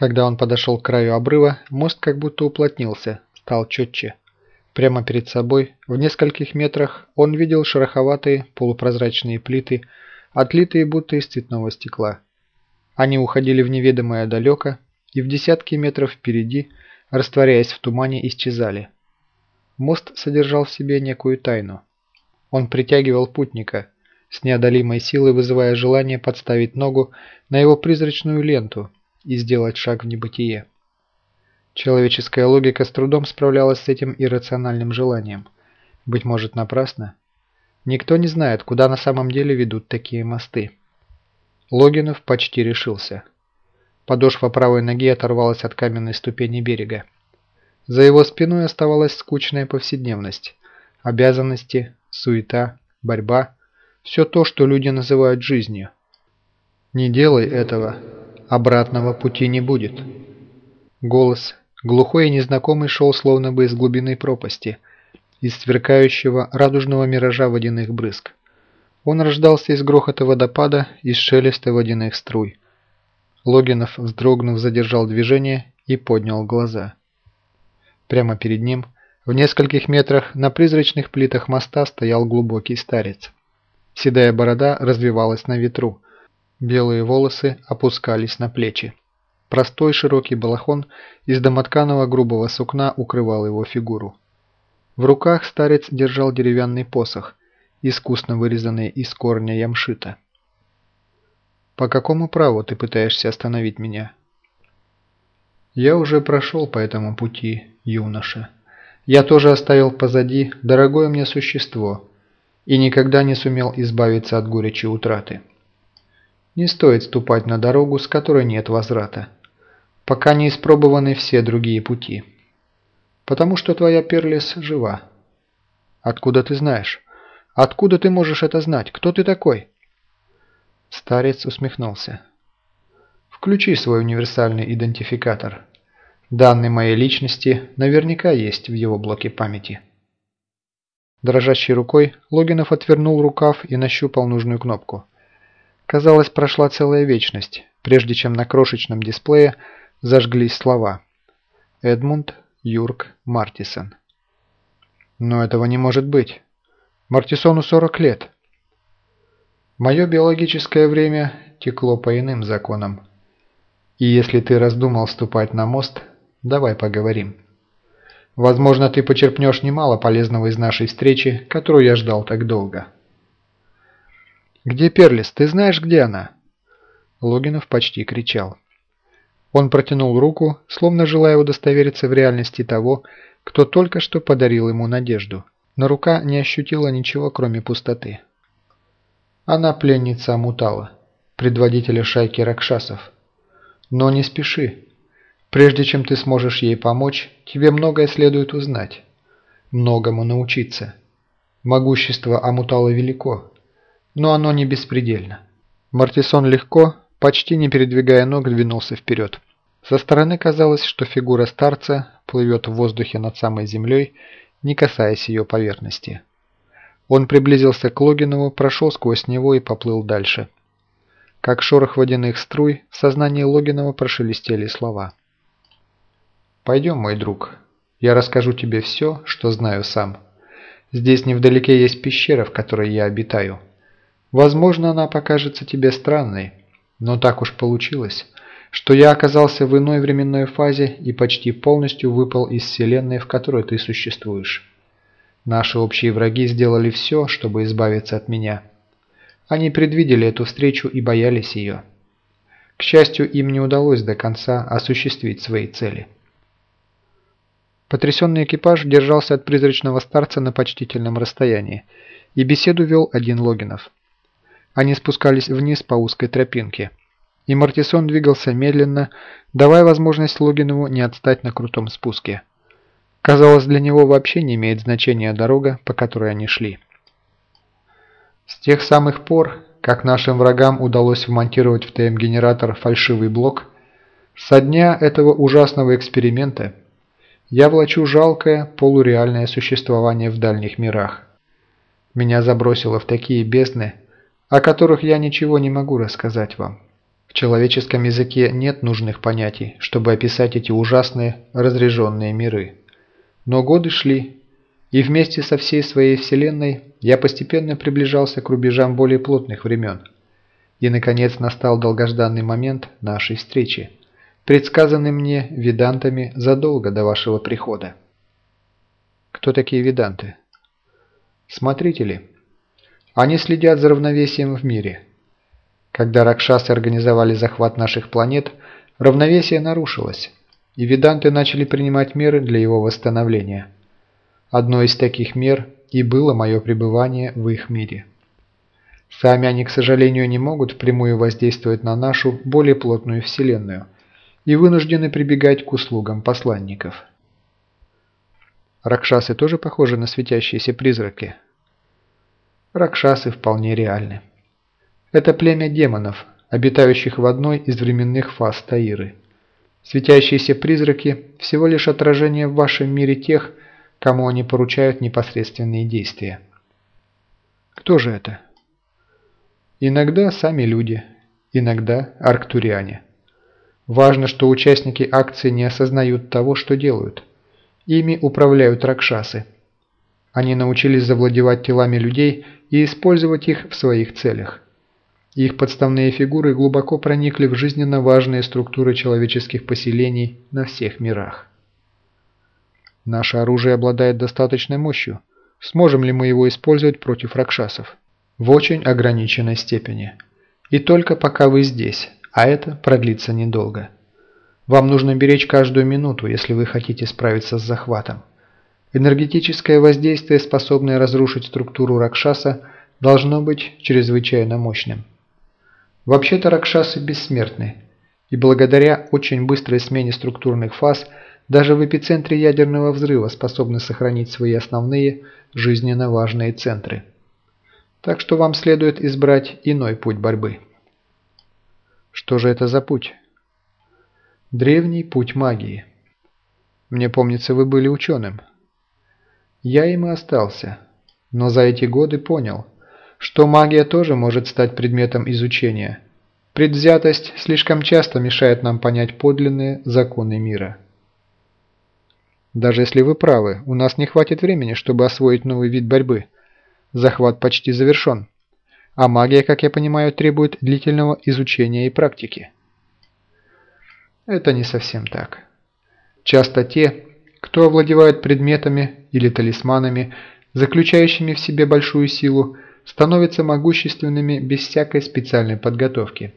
Когда он подошел к краю обрыва, мост как будто уплотнился, стал четче. Прямо перед собой, в нескольких метрах, он видел шероховатые полупрозрачные плиты, отлитые будто из цветного стекла. Они уходили в неведомое далеко, и в десятки метров впереди, растворяясь в тумане, исчезали. Мост содержал в себе некую тайну. Он притягивал путника, с неодолимой силой вызывая желание подставить ногу на его призрачную ленту и сделать шаг в небытие. Человеческая логика с трудом справлялась с этим иррациональным желанием. Быть может, напрасно? Никто не знает, куда на самом деле ведут такие мосты. Логинов почти решился. Подошва правой ноги оторвалась от каменной ступени берега. За его спиной оставалась скучная повседневность. Обязанности, суета, борьба – все то, что люди называют жизнью. Не делай этого, обратного пути не будет. Голос, глухой и незнакомый, шел словно бы из глубины пропасти, из сверкающего радужного миража водяных брызг. Он рождался из грохота водопада, из шелеста водяных струй. Логинов, вздрогнув, задержал движение и поднял глаза. Прямо перед ним, в нескольких метрах на призрачных плитах моста стоял глубокий старец. Седая борода развивалась на ветру, белые волосы опускались на плечи. Простой широкий балахон из домотканого грубого сукна укрывал его фигуру. В руках старец держал деревянный посох, искусно вырезанный из корня ямшита. «По какому праву ты пытаешься остановить меня?» «Я уже прошел по этому пути, юноша. Я тоже оставил позади дорогое мне существо и никогда не сумел избавиться от горечи утраты. Не стоит ступать на дорогу, с которой нет возврата, пока не испробованы все другие пути. Потому что твоя Перлис жива. Откуда ты знаешь? Откуда ты можешь это знать? Кто ты такой?» Старец усмехнулся. «Включи свой универсальный идентификатор. Данные моей личности наверняка есть в его блоке памяти». Дрожащей рукой Логинов отвернул рукав и нащупал нужную кнопку. Казалось, прошла целая вечность, прежде чем на крошечном дисплее зажглись слова «Эдмунд Юрк Мартисон». «Но этого не может быть. Мартисону 40 лет». Мое биологическое время текло по иным законам. И если ты раздумал ступать на мост, давай поговорим. Возможно, ты почерпнешь немало полезного из нашей встречи, которую я ждал так долго. «Где Перлис? Ты знаешь, где она?» Логинов почти кричал. Он протянул руку, словно желая удостовериться в реальности того, кто только что подарил ему надежду, но рука не ощутила ничего, кроме пустоты. Она пленница Амутала, предводителя шайки Ракшасов. Но не спеши. Прежде чем ты сможешь ей помочь, тебе многое следует узнать. Многому научиться. Могущество Амутала велико, но оно не беспредельно. Мартисон легко, почти не передвигая ног, двинулся вперед. Со стороны казалось, что фигура старца плывет в воздухе над самой землей, не касаясь ее поверхности. Он приблизился к Логинову, прошел сквозь него и поплыл дальше. Как шорох водяных струй, в сознании Логинова прошелестели слова. «Пойдем, мой друг. Я расскажу тебе все, что знаю сам. Здесь невдалеке есть пещера, в которой я обитаю. Возможно, она покажется тебе странной, но так уж получилось, что я оказался в иной временной фазе и почти полностью выпал из вселенной, в которой ты существуешь. Наши общие враги сделали все, чтобы избавиться от меня. Они предвидели эту встречу и боялись ее. К счастью, им не удалось до конца осуществить свои цели. Потрясенный экипаж держался от призрачного старца на почтительном расстоянии, и беседу вел один Логинов. Они спускались вниз по узкой тропинке, и Мартисон двигался медленно, давая возможность Логинову не отстать на крутом спуске. Казалось, для него вообще не имеет значения дорога, по которой они шли. С тех самых пор, как нашим врагам удалось вмонтировать в ТМ-генератор фальшивый блок, со дня этого ужасного эксперимента я влачу жалкое, полуреальное существование в дальних мирах. Меня забросило в такие бездны, о которых я ничего не могу рассказать вам. В человеческом языке нет нужных понятий, чтобы описать эти ужасные разреженные миры. Но годы шли, и вместе со всей своей вселенной я постепенно приближался к рубежам более плотных времен. И, наконец, настал долгожданный момент нашей встречи, предсказанный мне ведантами задолго до вашего прихода. Кто такие веданты? Смотрители. Они следят за равновесием в мире. Когда ракшасы организовали захват наших планет, равновесие нарушилось, и веданты начали принимать меры для его восстановления. Одной из таких мер и было мое пребывание в их мире. Сами они, к сожалению, не могут впрямую воздействовать на нашу более плотную Вселенную и вынуждены прибегать к услугам посланников. Ракшасы тоже похожи на светящиеся призраки. Ракшасы вполне реальны. Это племя демонов, обитающих в одной из временных фаз Таиры. Светящиеся призраки – всего лишь отражение в вашем мире тех, кому они поручают непосредственные действия. Кто же это? Иногда сами люди, иногда арктуриане. Важно, что участники акции не осознают того, что делают. Ими управляют ракшасы. Они научились завладевать телами людей и использовать их в своих целях. Их подставные фигуры глубоко проникли в жизненно важные структуры человеческих поселений на всех мирах. Наше оружие обладает достаточной мощью. Сможем ли мы его использовать против ракшасов? В очень ограниченной степени. И только пока вы здесь, а это продлится недолго. Вам нужно беречь каждую минуту, если вы хотите справиться с захватом. Энергетическое воздействие, способное разрушить структуру Ракшаса, должно быть чрезвычайно мощным. Вообще-то Ракшасы бессмертны, и благодаря очень быстрой смене структурных фаз – даже в эпицентре ядерного взрыва способны сохранить свои основные, жизненно важные центры. Так что вам следует избрать иной путь борьбы. Что же это за путь? Древний путь магии. Мне помнится, вы были ученым. Я им и остался, но за эти годы понял, что магия тоже может стать предметом изучения. Предвзятость слишком часто мешает нам понять подлинные законы мира. Даже если вы правы, у нас не хватит времени, чтобы освоить новый вид борьбы. Захват почти завершен. А магия, как я понимаю, требует длительного изучения и практики. Это не совсем так. Часто те, кто овладевает предметами или талисманами, заключающими в себе большую силу, становятся могущественными без всякой специальной подготовки.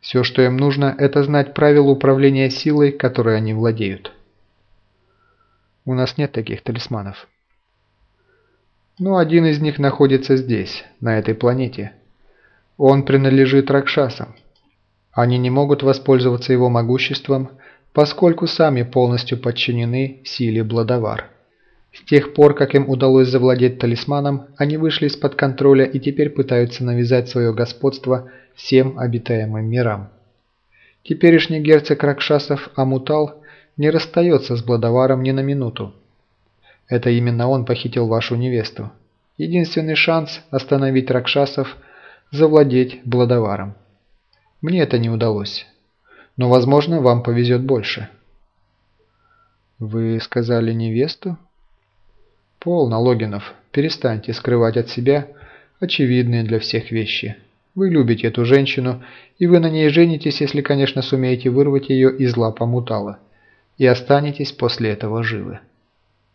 Все, что им нужно, это знать правила управления силой, которой они владеют. У нас нет таких талисманов. Но один из них находится здесь, на этой планете. Он принадлежит Ракшасам. Они не могут воспользоваться его могуществом, поскольку сами полностью подчинены силе Бладовар. С тех пор, как им удалось завладеть талисманом, они вышли из-под контроля и теперь пытаются навязать свое господство всем обитаемым мирам. Теперешний герцог Ракшасов Амутал не расстается с Бладоваром ни на минуту. Это именно он похитил вашу невесту. Единственный шанс остановить Ракшасов – завладеть Бладоваром. Мне это не удалось. Но, возможно, вам повезет больше. Вы сказали невесту? Полно, Логинов. Перестаньте скрывать от себя очевидные для всех вещи. Вы любите эту женщину, и вы на ней женитесь, если, конечно, сумеете вырвать ее из лапа Мутала и останетесь после этого живы.